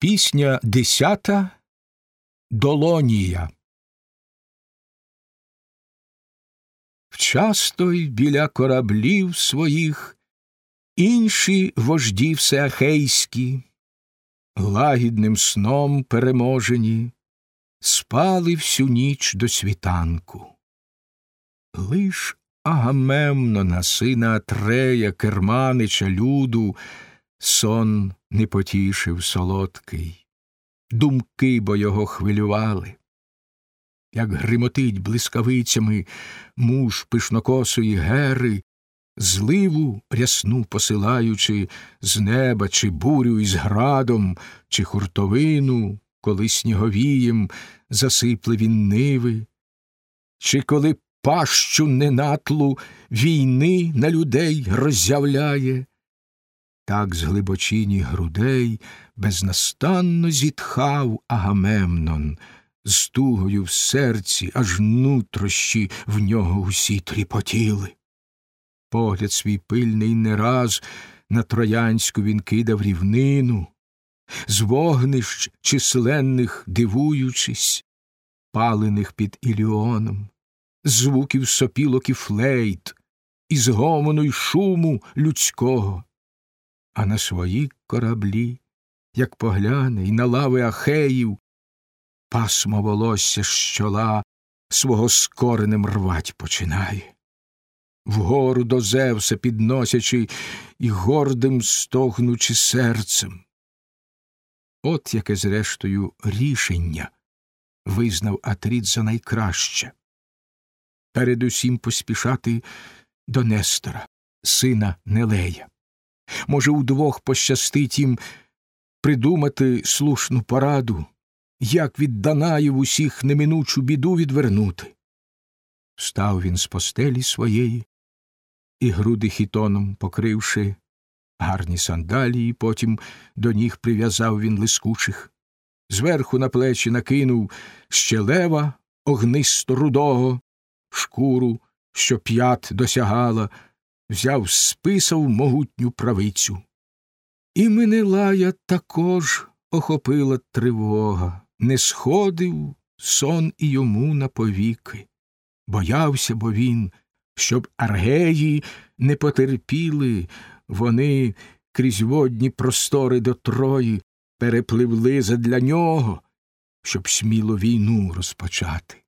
Пісня десята Долонія. Вчасто й біля кораблів своїх інші вожді всеахейські, лагідним сном переможені, спали всю ніч до світанку. Лиш Агамемнона, сина Атрея, керманича люду, сон не потішив солодкий, думки бо його хвилювали. Як гримотить блискавицями муж пишнокосої гери, зливу рясну посилаючи з неба, чи бурю із градом, чи хуртовину, коли сніговієм засипле він ниви, чи коли пащу ненатлу війни на людей роззявляє, так з глибочині грудей безнастанно зітхав Агамемнон, з тугою в серці, аж нутрощі в нього усі тріпотіли. Погляд свій пильний не раз на троянську він кидав рівнину, з вогнищ численних дивуючись, Палених під Іліоном, звуків сопілок і флейт, із гомону й шуму людського а на свої кораблі, як погляне, й на лави ахеїв, пасмо волосся з чола свого з коренем рвать починає. Вгору до Зевса підносячи і гордим стогнучи серцем. От яке, зрештою, рішення визнав Атріт за найкраще передусім поспішати до Нестора, сина Нелея. Може, удвох пощастить їм придумати слушну пораду, як від Данаїв усіх неминучу біду відвернути. Встав він з постелі своєї і груди хітоном покривши, гарні сандалії, потім до ніг прив'язав він лискучих, зверху на плечі накинув ще лева огнисто рудого, шкуру, що п'ят досягала взяв списав могутню правицю. І Менелая також охопила тривога, не сходив сон і йому на повіки. Боявся, бо він, щоб аргеї не потерпіли, вони крізь водні простори до Трої перепливли задля нього, щоб сміло війну розпочати.